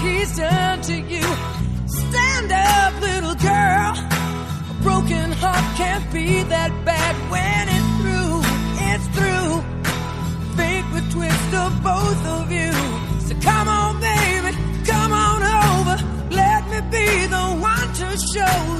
he's done to you. Stand up, little girl. A broken heart can't be that bad when it's through. It's through. Fake the twist of both of you. So come on, baby, come on over. Let me be the one to show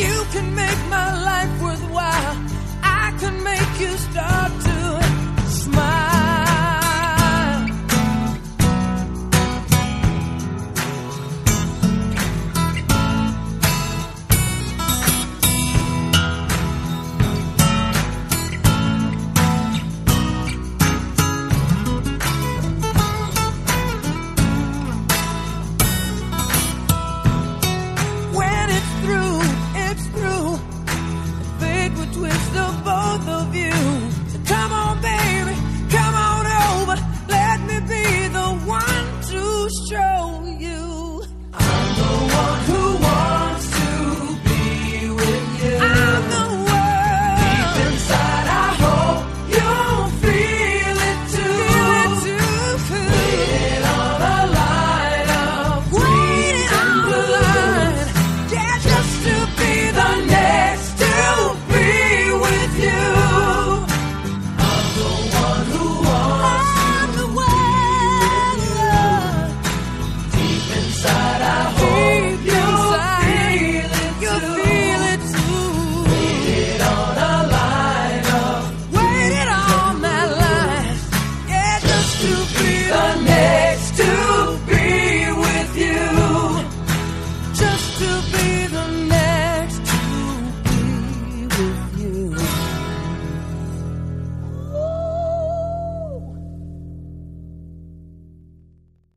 You can make my life work. twist the